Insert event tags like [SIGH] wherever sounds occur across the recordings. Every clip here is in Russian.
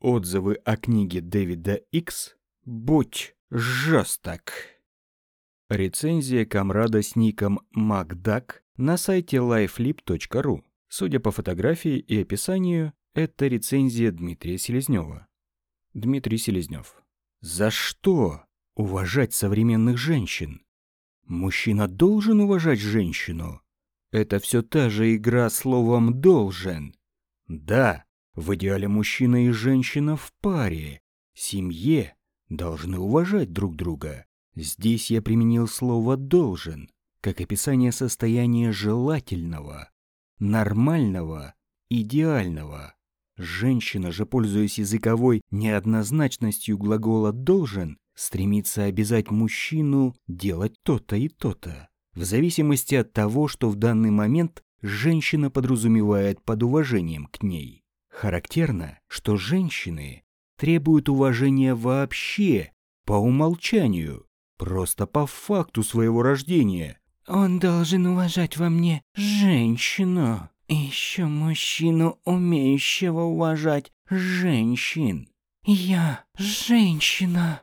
Отзывы о книге Дэвида Икс «Будь жесток». Рецензия комрада с ником Макдак на сайте lifelip.ru. Судя по фотографии и описанию, это рецензия Дмитрия Селезнева. Дмитрий Селезнев. За что уважать современных женщин? Мужчина должен уважать женщину? Это все та же игра словом «должен». Да, в идеале мужчина и женщина в паре, семье, должны уважать друг друга. Здесь я применил слово «должен», как описание состояния желательного, нормального, идеального. Женщина же, пользуясь языковой неоднозначностью глагола «должен», стремится обязать мужчину делать то-то и то-то, в зависимости от того, что в данный момент женщина подразумевает под уважением к ней. Характерно, что женщины требуют уважения вообще, по умолчанию, просто по факту своего рождения. Он должен уважать во мне женщину. И еще мужчину, умеющего уважать женщин. Я женщина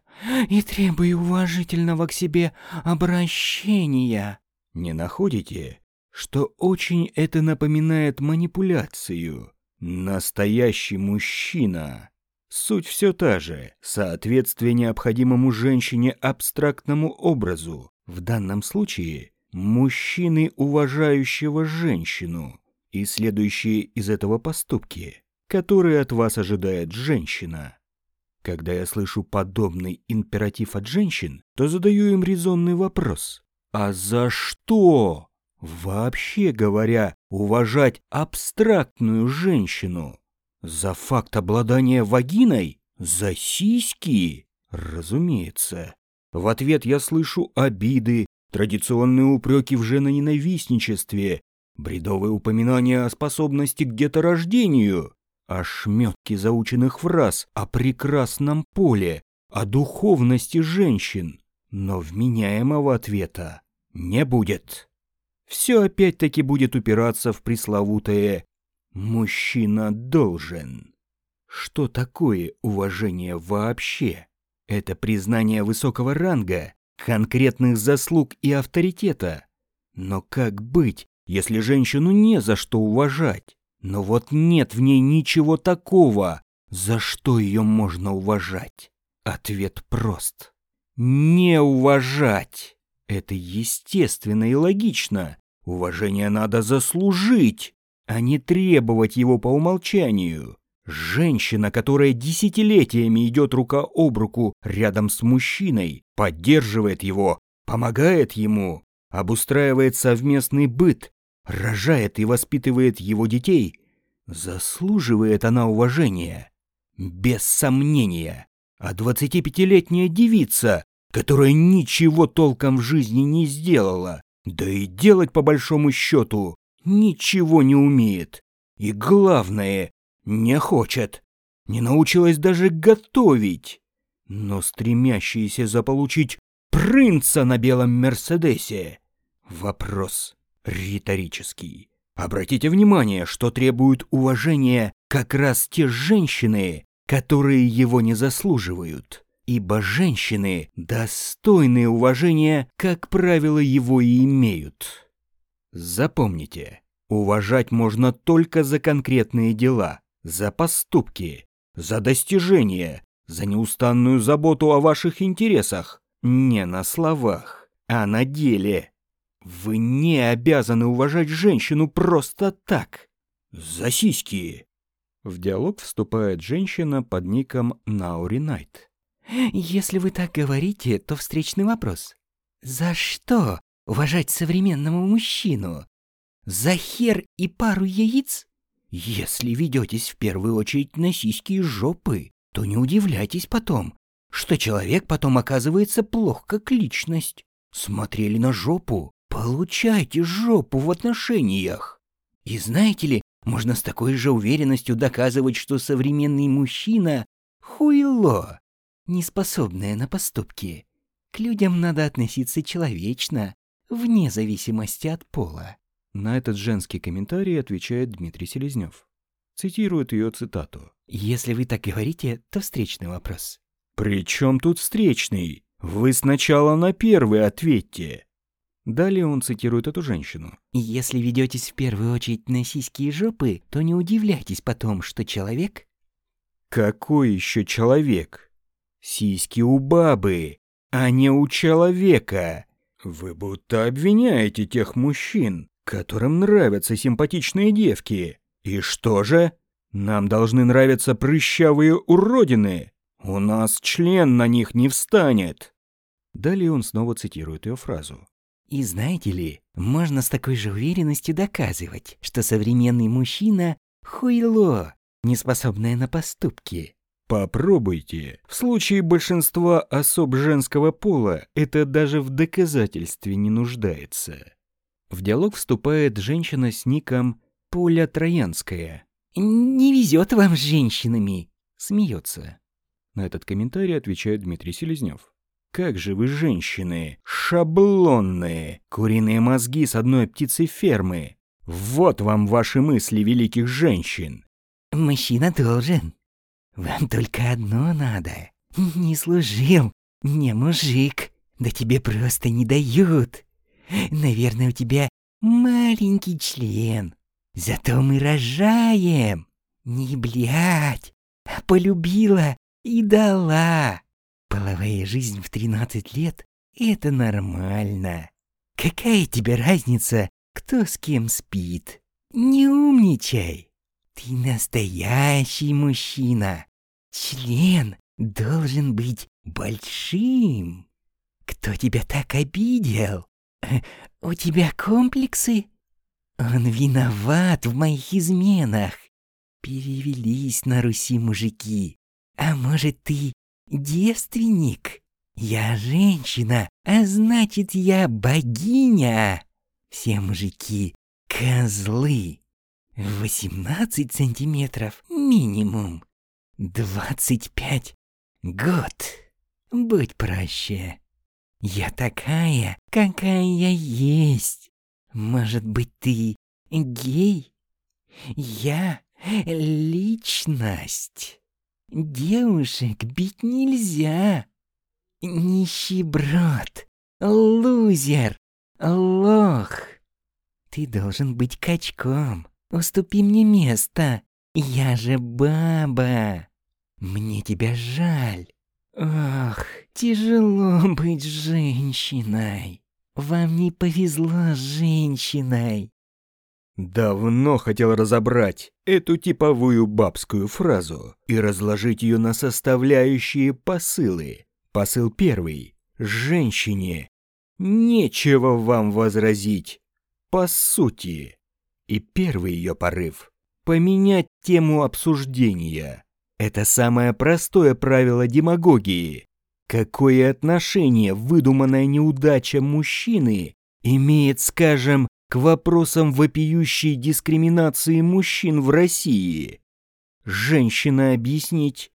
и требую уважительного к себе обращения. Не находите, что очень это напоминает манипуляцию? Настоящий мужчина. Суть все та же, соответствие необходимому женщине абстрактному образу. В данном случае мужчины, уважающего женщину, и следующие из этого поступки, которые от вас ожидает женщина. Когда я слышу подобный императив от женщин, то задаю им резонный вопрос. А за что? Вообще говоря, уважать абстрактную женщину. За факт обладания вагиной? За сиськи? Разумеется. В ответ я слышу обиды, традиционные упреки в женоненавистничестве, бредовые упоминания о способности к деторождению, ошметки заученных фраз о прекрасном поле, о духовности женщин. Но вменяемого ответа не будет все опять-таки будет упираться в пресловутое «мужчина должен». Что такое уважение вообще? Это признание высокого ранга, конкретных заслуг и авторитета. Но как быть, если женщину не за что уважать? Но вот нет в ней ничего такого, за что ее можно уважать. Ответ прост. Не уважать. Это естественно и логично. Уважение надо заслужить, а не требовать его по умолчанию. Женщина, которая десятилетиями идет рука об руку рядом с мужчиной, поддерживает его, помогает ему, обустраивает совместный быт, рожает и воспитывает его детей, заслуживает она уважения. Без сомнения. А 25-летняя девица, которая ничего толком в жизни не сделала, да и делать по большому счету ничего не умеет. И главное, не хочет, не научилась даже готовить, но стремящаяся заполучить принца на белом Мерседесе. Вопрос риторический. Обратите внимание, что требуют уважения как раз те женщины, которые его не заслуживают ибо женщины, достойные уважения, как правило, его и имеют. Запомните, уважать можно только за конкретные дела, за поступки, за достижения, за неустанную заботу о ваших интересах, не на словах, а на деле. Вы не обязаны уважать женщину просто так, за сиськи. В диалог вступает женщина под ником Наури Найт. Если вы так говорите, то встречный вопрос. За что уважать современного мужчину? За хер и пару яиц? Если ведетесь в первую очередь на сиськи и жопы, то не удивляйтесь потом, что человек потом оказывается плох как личность. Смотрели на жопу, получайте жопу в отношениях. И знаете ли, можно с такой же уверенностью доказывать, что современный мужчина — хуйло неспособная на поступки. К людям надо относиться человечно, вне зависимости от пола. На этот женский комментарий отвечает Дмитрий Селезнев. Цитирует ее цитату. Если вы так говорите, то встречный вопрос. «При чем тут встречный? Вы сначала на первый ответьте». Далее он цитирует эту женщину. Если ведетесь в первую очередь на сиськи и жопы, то не удивляйтесь потом, что человек... Какой еще человек? Сиськи у бабы, а не у человека. Вы будто обвиняете тех мужчин, которым нравятся симпатичные девки. И что же? Нам должны нравиться прыщавые уродины. У нас член на них не встанет. Далее он снова цитирует ее фразу. И знаете ли, можно с такой же уверенностью доказывать, что современный мужчина – хуйло, неспособное на поступки. Попробуйте. В случае большинства особ женского пола это даже в доказательстве не нуждается. В диалог вступает женщина с ником Поля Троянская. «Не везет вам с женщинами», – смеется. На этот комментарий отвечает Дмитрий Селезнев. Как же вы, женщины, шаблонные, куриные мозги с одной птицы фермы. Вот вам ваши мысли великих женщин. Мужчина должен. Вам только одно надо. Не служил, не мужик. Да тебе просто не дают. Наверное, у тебя маленький член. Зато мы рожаем. Не блядь, а полюбила и дала. Половая жизнь в 13 лет — это нормально. Какая тебе разница, кто с кем спит? Не умничай. Ты настоящий мужчина. Член должен быть большим. Кто тебя так обидел? У тебя комплексы? Он виноват в моих изменах. Перевелись на Руси мужики. А может, ты девственник? Я женщина, а значит, я богиня. Все мужики — козлы. 18 сантиметров минимум. 25 год. Будь проще. Я такая, какая я есть. Может быть, ты гей? Я личность. Девушек бить нельзя. Нищеброд, лузер, лох. Ты должен быть качком. Уступи мне место. Я же баба. Мне тебя жаль. Ох, тяжело быть женщиной. Вам не повезло с женщиной. Давно хотел разобрать эту типовую бабскую фразу и разложить ее на составляющие посылы. Посыл первый. Женщине. Нечего вам возразить. По сути. И первый ее порыв. Поменять тему обсуждения. Это самое простое правило демагогии. Какое отношение выдуманная неудача мужчины имеет, скажем, к вопросам вопиющей дискриминации мужчин в России. Женщина объяснить,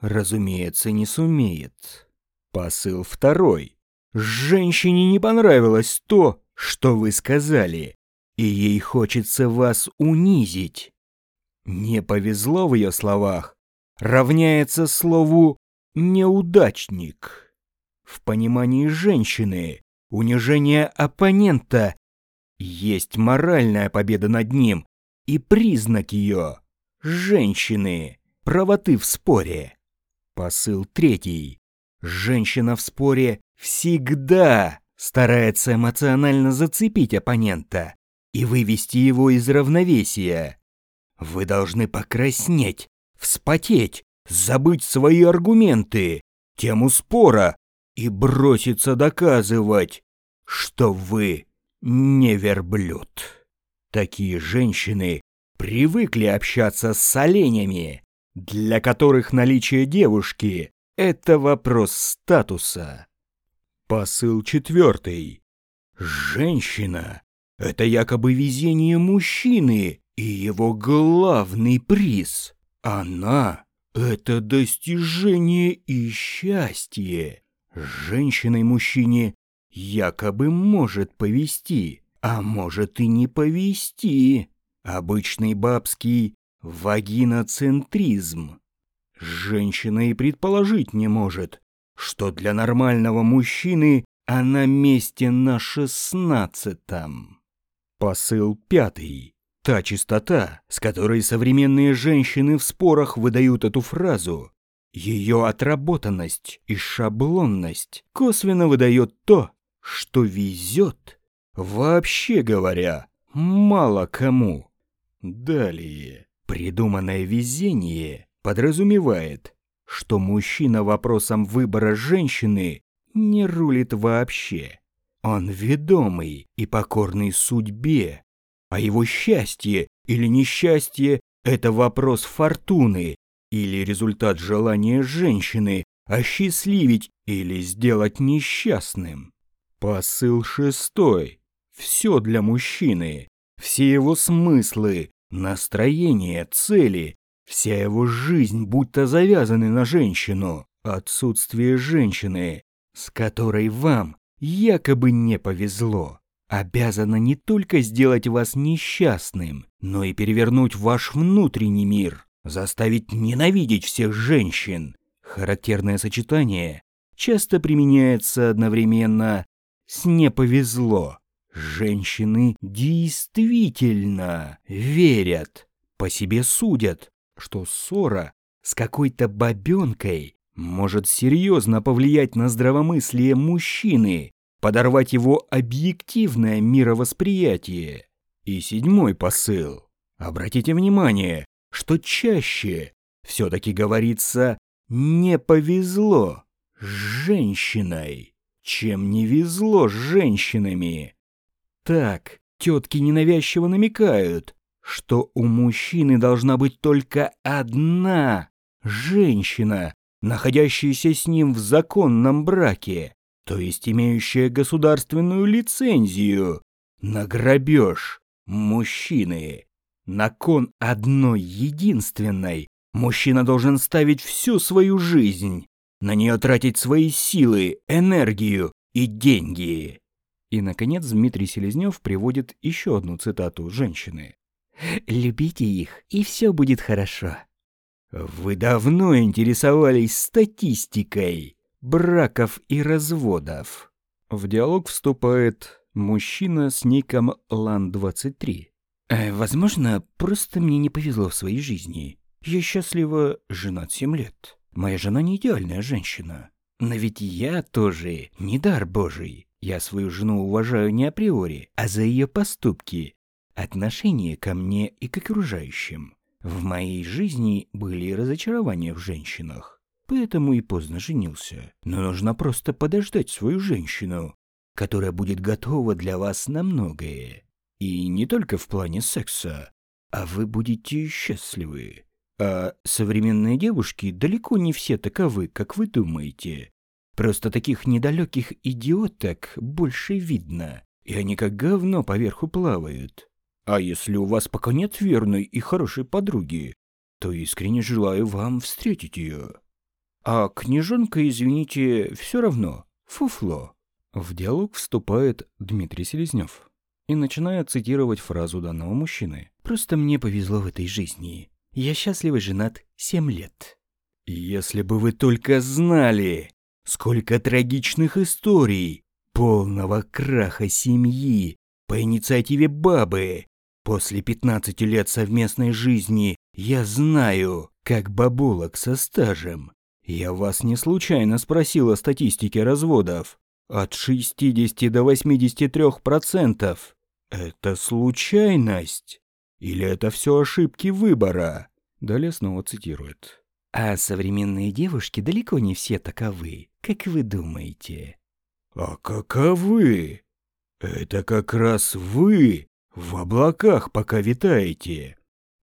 разумеется, не сумеет. Посыл второй. Женщине не понравилось то, что вы сказали, и ей хочется вас унизить. Не повезло в ее словах, равняется слову «неудачник». В понимании женщины унижение оппонента есть моральная победа над ним и признак ее – женщины, правоты в споре. Посыл третий. Женщина в споре всегда старается эмоционально зацепить оппонента и вывести его из равновесия. Вы должны покраснеть, вспотеть, забыть свои аргументы, тему спора и броситься доказывать, что вы не верблюд. Такие женщины привыкли общаться с оленями, для которых наличие девушки – это вопрос статуса. Посыл четвертый. Женщина – это якобы везение мужчины и его главный приз. Она – это достижение и счастье. Женщиной мужчине якобы может повести, а может и не повести. Обычный бабский вагиноцентризм. Женщина и предположить не может, что для нормального мужчины она месте на шестнадцатом. Посыл пятый. Та чистота, с которой современные женщины в спорах выдают эту фразу, ее отработанность и шаблонность косвенно выдает то, что везет, вообще говоря, мало кому. Далее, придуманное везение подразумевает, что мужчина вопросом выбора женщины не рулит вообще. Он ведомый и покорный судьбе, а его счастье или несчастье – это вопрос фортуны или результат желания женщины осчастливить или сделать несчастным. Посыл шестой. Все для мужчины. Все его смыслы, настроение, цели, вся его жизнь будто завязаны на женщину. Отсутствие женщины, с которой вам якобы не повезло, обязано не только сделать вас несчастным, но и перевернуть ваш внутренний мир, заставить ненавидеть всех женщин. Характерное сочетание часто применяется одновременно с «не повезло». Женщины действительно верят, по себе судят, что ссора с какой-то бабенкой может серьезно повлиять на здравомыслие мужчины, подорвать его объективное мировосприятие. И седьмой посыл. Обратите внимание, что чаще все-таки говорится «не повезло» с женщиной чем не везло с женщинами. Так, тетки ненавязчиво намекают, что у мужчины должна быть только одна женщина, находящаяся с ним в законном браке, то есть имеющая государственную лицензию на грабеж мужчины. На кон одной единственной мужчина должен ставить всю свою жизнь, на нее тратить свои силы, энергию и деньги. И, наконец, Дмитрий Селезнев приводит еще одну цитату женщины. «Любите их, и все будет хорошо». Вы давно интересовались статистикой браков и разводов. В диалог вступает мужчина с ником Лан-23. Э, возможно, просто мне не повезло в своей жизни. Я счастливо женат 7 лет. Моя жена не идеальная женщина. Но ведь я тоже не дар божий. Я свою жену уважаю не априори, а за ее поступки, отношение ко мне и к окружающим. В моей жизни были разочарования в женщинах, поэтому и поздно женился. Но нужно просто подождать свою женщину, которая будет готова для вас на многое. И не только в плане секса, а вы будете счастливы. А современные девушки далеко не все таковы, как вы думаете. Просто таких недалеких идиоток больше видно, и они как говно поверху плавают. А если у вас пока нет верной и хорошей подруги, то искренне желаю вам встретить ее. А княжонка, извините, все равно, фуфло. В диалог вступает Дмитрий Селезнев и начинает цитировать фразу данного мужчины. «Просто мне повезло в этой жизни. Я счастливо женат семь лет. Если бы вы только знали, сколько трагичных историй, полного краха семьи по инициативе бабы. После 15 лет совместной жизни я знаю, как бабулок со стажем. Я вас не случайно спросил о статистике разводов. От 60 до 83%. Это случайность? Или это все ошибки выбора? Далее снова цитирует. А современные девушки далеко не все таковы, как вы думаете. А каковы? Это как раз вы в облаках пока витаете.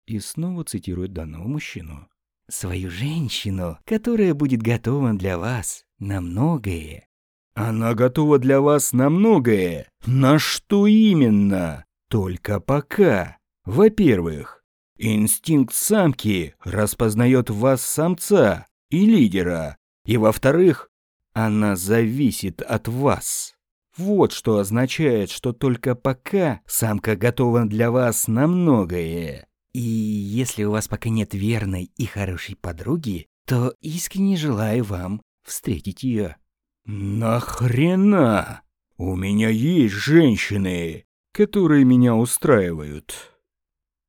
И снова цитирует данного мужчину. Свою женщину, которая будет готова для вас на многое. Она готова для вас на многое. На что именно? Только пока. Во-первых, инстинкт самки распознает вас самца и лидера. И во-вторых, она зависит от вас. Вот что означает, что только пока самка готова для вас на многое. И если у вас пока нет верной и хорошей подруги, то искренне желаю вам встретить ее. Нахрена? У меня есть женщины, которые меня устраивают.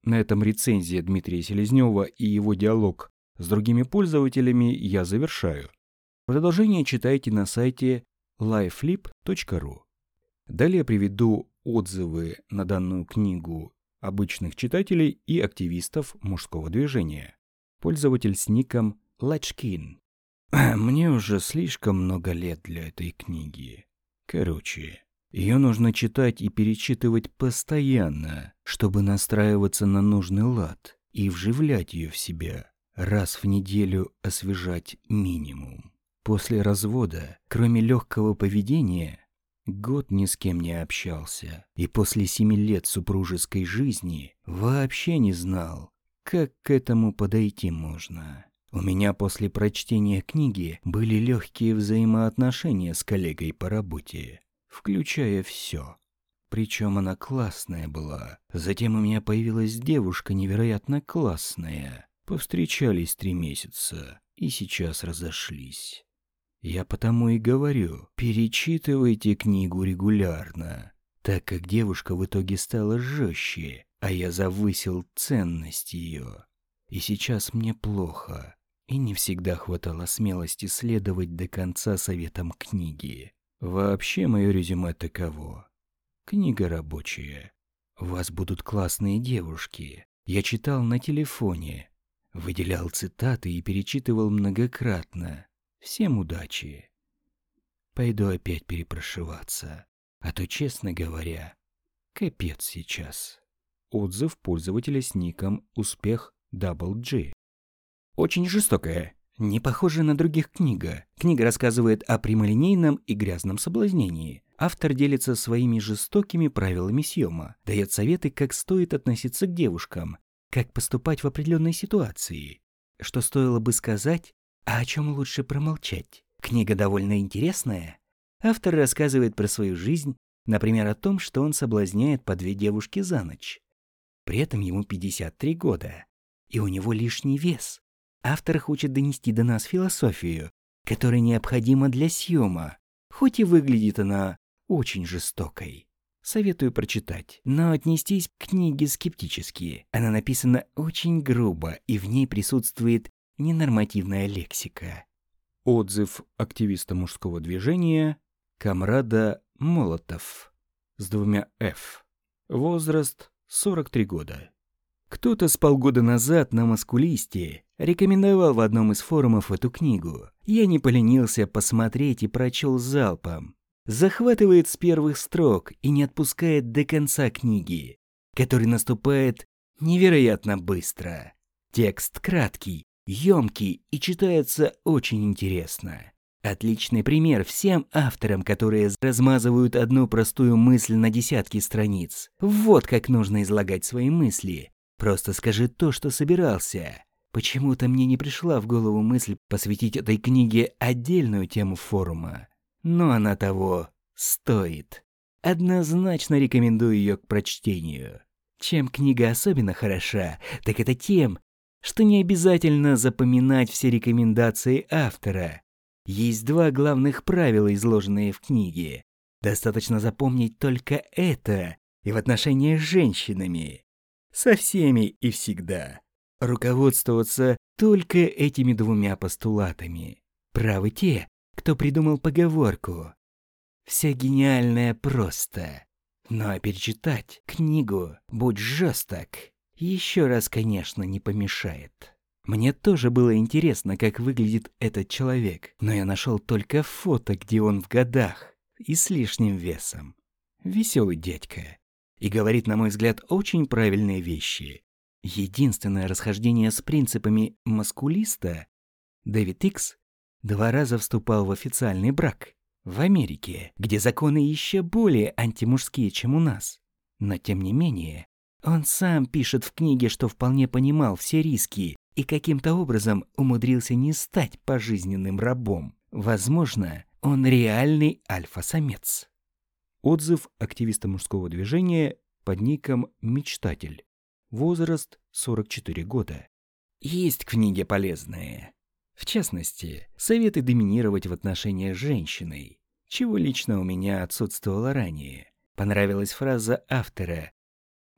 На этом рецензия Дмитрия Селезнева и его диалог с другими пользователями я завершаю. Продолжение читайте на сайте lifeflip.ru. Далее приведу отзывы на данную книгу обычных читателей и активистов мужского движения. Пользователь с ником Лачкин. [CLEARS THROAT] Мне уже слишком много лет для этой книги. Короче, ее нужно читать и перечитывать постоянно, чтобы настраиваться на нужный лад и вживлять ее в себя, раз в неделю освежать минимум. После развода, кроме легкого поведения, год ни с кем не общался, и после семи лет супружеской жизни вообще не знал, как к этому подойти можно. У меня после прочтения книги были легкие взаимоотношения с коллегой по работе включая все. Причем она классная была. Затем у меня появилась девушка невероятно классная. Повстречались три месяца и сейчас разошлись. Я потому и говорю, перечитывайте книгу регулярно, так как девушка в итоге стала жестче, а я завысил ценность ее. И сейчас мне плохо, и не всегда хватало смелости следовать до конца советам книги. Вообще мое резюме таково. Книга рабочая. У вас будут классные девушки. Я читал на телефоне. Выделял цитаты и перечитывал многократно. Всем удачи. Пойду опять перепрошиваться. А то, честно говоря, капец сейчас. Отзыв пользователя с ником «Успех WG». Очень жестокая, не похожа на других книга. Книга рассказывает о прямолинейном и грязном соблазнении. Автор делится своими жестокими правилами съема, дает советы, как стоит относиться к девушкам, как поступать в определенной ситуации, что стоило бы сказать, а о чем лучше промолчать. Книга довольно интересная. Автор рассказывает про свою жизнь, например, о том, что он соблазняет по две девушки за ночь. При этом ему 53 года, и у него лишний вес. Автор хочет донести до нас философию, которая необходима для съема, хоть и выглядит она очень жестокой. Советую прочитать, но отнестись к книге скептически. Она написана очень грубо, и в ней присутствует ненормативная лексика. Отзыв активиста мужского движения Камрада Молотов с двумя «Ф». Возраст 43 года. Кто-то с полгода назад на маскулисте рекомендовал в одном из форумов эту книгу. Я не поленился посмотреть и прочел залпом. Захватывает с первых строк и не отпускает до конца книги, который наступает невероятно быстро. Текст краткий, емкий и читается очень интересно. Отличный пример всем авторам, которые размазывают одну простую мысль на десятки страниц. Вот как нужно излагать свои мысли, Просто скажи то, что собирался. Почему-то мне не пришла в голову мысль посвятить этой книге отдельную тему форума. Но она того стоит. Однозначно рекомендую ее к прочтению. Чем книга особенно хороша, так это тем, что не обязательно запоминать все рекомендации автора. Есть два главных правила, изложенные в книге. Достаточно запомнить только это и в отношении с женщинами со всеми и всегда. Руководствоваться только этими двумя постулатами. Правы те, кто придумал поговорку. Вся гениальная просто. Но перечитать книгу «Будь жесток» еще раз, конечно, не помешает. Мне тоже было интересно, как выглядит этот человек, но я нашел только фото, где он в годах и с лишним весом. Веселый дядька и говорит, на мой взгляд, очень правильные вещи. Единственное расхождение с принципами маскулиста Дэвид Икс два раза вступал в официальный брак в Америке, где законы еще более антимужские, чем у нас. Но тем не менее, он сам пишет в книге, что вполне понимал все риски и каким-то образом умудрился не стать пожизненным рабом. Возможно, он реальный альфа-самец. Отзыв активиста мужского движения под ником «Мечтатель». Возраст 44 года. Есть книги полезные. В частности, советы доминировать в отношениях с женщиной, чего лично у меня отсутствовало ранее. Понравилась фраза автора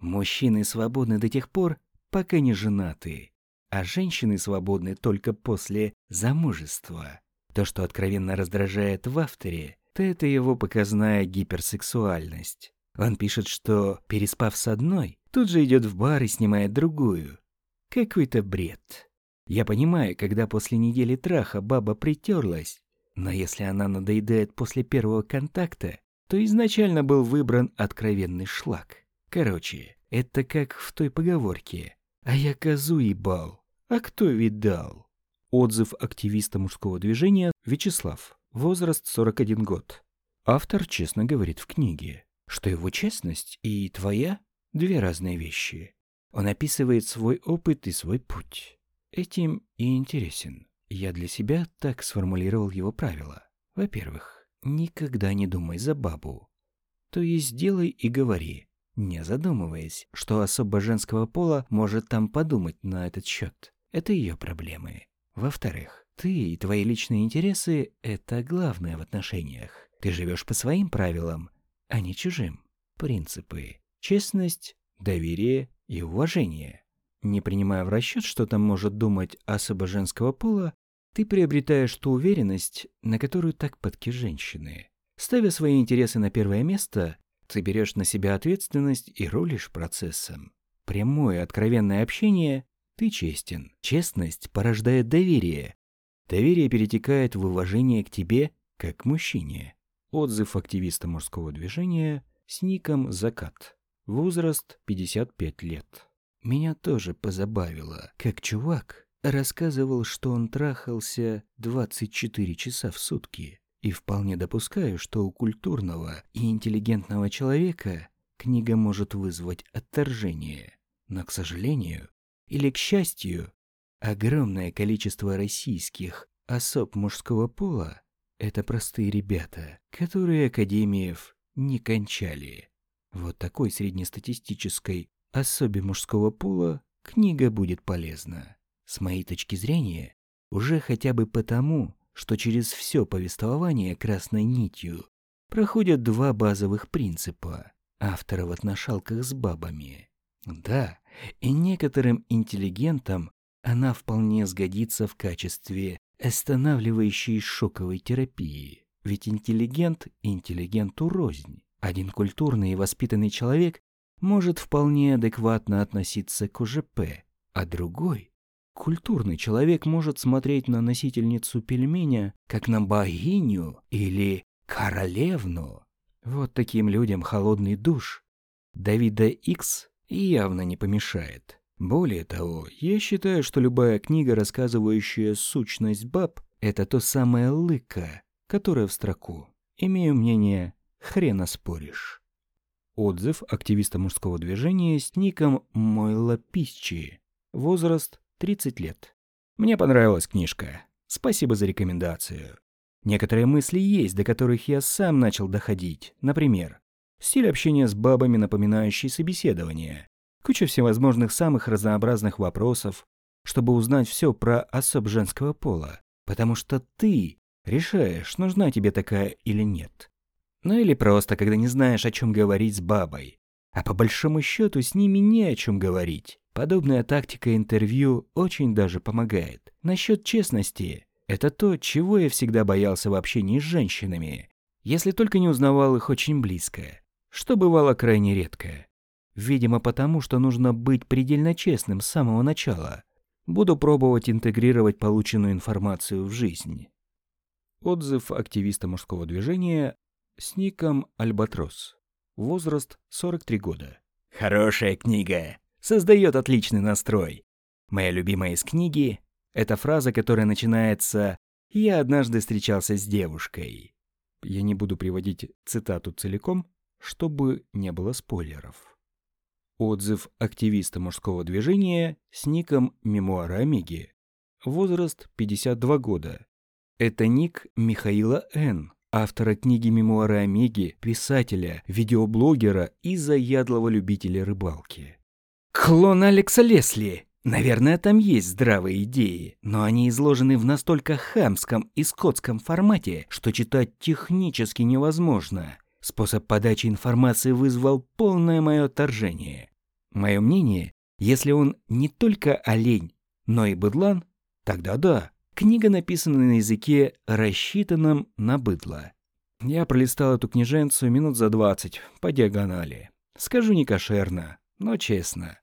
«Мужчины свободны до тех пор, пока не женаты, а женщины свободны только после замужества». То, что откровенно раздражает в авторе, то это его показная гиперсексуальность. Он пишет, что, переспав с одной, тут же идет в бар и снимает другую. Какой-то бред. Я понимаю, когда после недели траха баба притерлась, но если она надоедает после первого контакта, то изначально был выбран откровенный шлак. Короче, это как в той поговорке «А я козу ебал, а кто видал?» Отзыв активиста мужского движения Вячеслав. Возраст 41 год. Автор честно говорит в книге, что его честность и твоя – две разные вещи. Он описывает свой опыт и свой путь. Этим и интересен. Я для себя так сформулировал его правила. Во-первых, никогда не думай за бабу. То есть делай и говори, не задумываясь, что особо женского пола может там подумать на этот счет. Это ее проблемы. Во-вторых, ты и твои личные интересы – это главное в отношениях. Ты живешь по своим правилам, а не чужим. Принципы – честность, доверие и уважение. Не принимая в расчет, что там может думать особо женского пола, ты приобретаешь ту уверенность, на которую так подки женщины. Ставя свои интересы на первое место, ты берешь на себя ответственность и рулишь процессом. Прямое откровенное общение – ты честен. Честность порождает доверие. Доверие перетекает в уважение к тебе, как к мужчине. Отзыв активиста мужского движения с ником «Закат». Возраст 55 лет. Меня тоже позабавило, как чувак рассказывал, что он трахался 24 часа в сутки. И вполне допускаю, что у культурного и интеллигентного человека книга может вызвать отторжение. Но, к сожалению, или к счастью, огромное количество российских особ мужского пола – это простые ребята, которые академиев не кончали. Вот такой среднестатистической особе мужского пола книга будет полезна. С моей точки зрения, уже хотя бы потому, что через все повествование красной нитью проходят два базовых принципа автора в отношалках с бабами. Да, и некоторым интеллигентам она вполне сгодится в качестве останавливающей шоковой терапии. Ведь интеллигент интеллигенту рознь. Один культурный и воспитанный человек может вполне адекватно относиться к УЖП, а другой, культурный человек может смотреть на носительницу пельменя как на богиню или королевну. Вот таким людям холодный душ Давида Икс явно не помешает. Более того, я считаю, что любая книга, рассказывающая сущность баб, это то самое лыка, которое в строку. Имею мнение, хрена споришь. Отзыв активиста мужского движения с ником Мойла. Возраст 30 лет. Мне понравилась книжка. Спасибо за рекомендацию. Некоторые мысли есть, до которых я сам начал доходить. Например, стиль общения с бабами, напоминающий собеседование. Куча всевозможных самых разнообразных вопросов, чтобы узнать все про особ женского пола. Потому что ты решаешь, нужна тебе такая или нет. Ну или просто, когда не знаешь, о чем говорить с бабой. А по большому счету с ними не о чем говорить. Подобная тактика интервью очень даже помогает. Насчет честности, это то, чего я всегда боялся в общении с женщинами, если только не узнавал их очень близко, что бывало крайне редко. Видимо, потому что нужно быть предельно честным с самого начала. Буду пробовать интегрировать полученную информацию в жизнь. Отзыв активиста мужского движения с ником Альбатрос. Возраст 43 года. Хорошая книга. Создает отличный настрой. Моя любимая из книги — это фраза, которая начинается «Я однажды встречался с девушкой». Я не буду приводить цитату целиком, чтобы не было спойлеров. Отзыв активиста мужского движения с ником Мемуары Омеги. Возраст 52 года. Это ник Михаила Н автора книги «Мемуары Омеги», писателя, видеоблогера и заядлого любителя рыбалки. Клон Алекса Лесли. Наверное, там есть здравые идеи, но они изложены в настолько хамском и скотском формате, что читать технически невозможно. Способ подачи информации вызвал полное мое отторжение. Мое мнение, если он не только олень, но и быдлан, тогда да, книга написана на языке, рассчитанном на быдло. Я пролистал эту книженцию минут за двадцать по диагонали. Скажу не кошерно, но честно.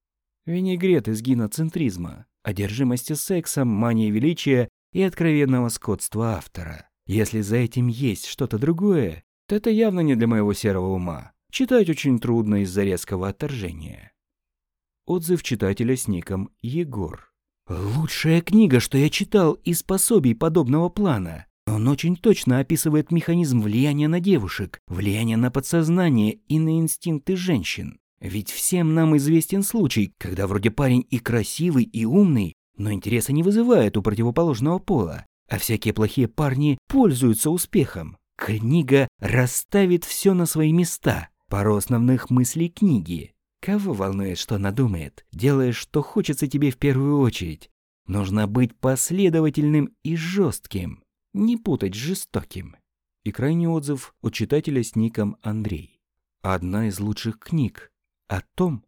Винегрет из гиноцентризма, одержимости сексом, мании величия и откровенного скотства автора. Если за этим есть что-то другое, то это явно не для моего серого ума. Читать очень трудно из-за резкого отторжения. Отзыв читателя с ником Егор. Лучшая книга, что я читал из пособий подобного плана. Он очень точно описывает механизм влияния на девушек, влияния на подсознание и на инстинкты женщин. Ведь всем нам известен случай, когда вроде парень и красивый, и умный, но интереса не вызывает у противоположного пола, а всякие плохие парни пользуются успехом. Книга расставит все на свои места, пару основных мыслей книги. Кого волнует, что она думает? Делаешь, что хочется тебе в первую очередь. Нужно быть последовательным и жестким, не путать с жестоким. И крайний отзыв от читателя с ником Андрей. Одна из лучших книг, о том,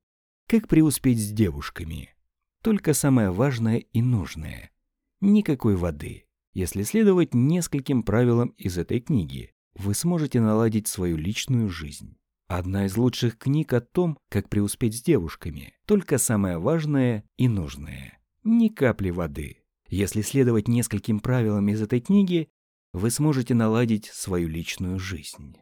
как преуспеть с девушками. Только самое важное и нужное. Никакой воды. Если следовать нескольким правилам из этой книги, вы сможете наладить свою личную жизнь. Одна из лучших книг о том, как преуспеть с девушками. Только самое важное и нужное. Ни капли воды. Если следовать нескольким правилам из этой книги, вы сможете наладить свою личную жизнь.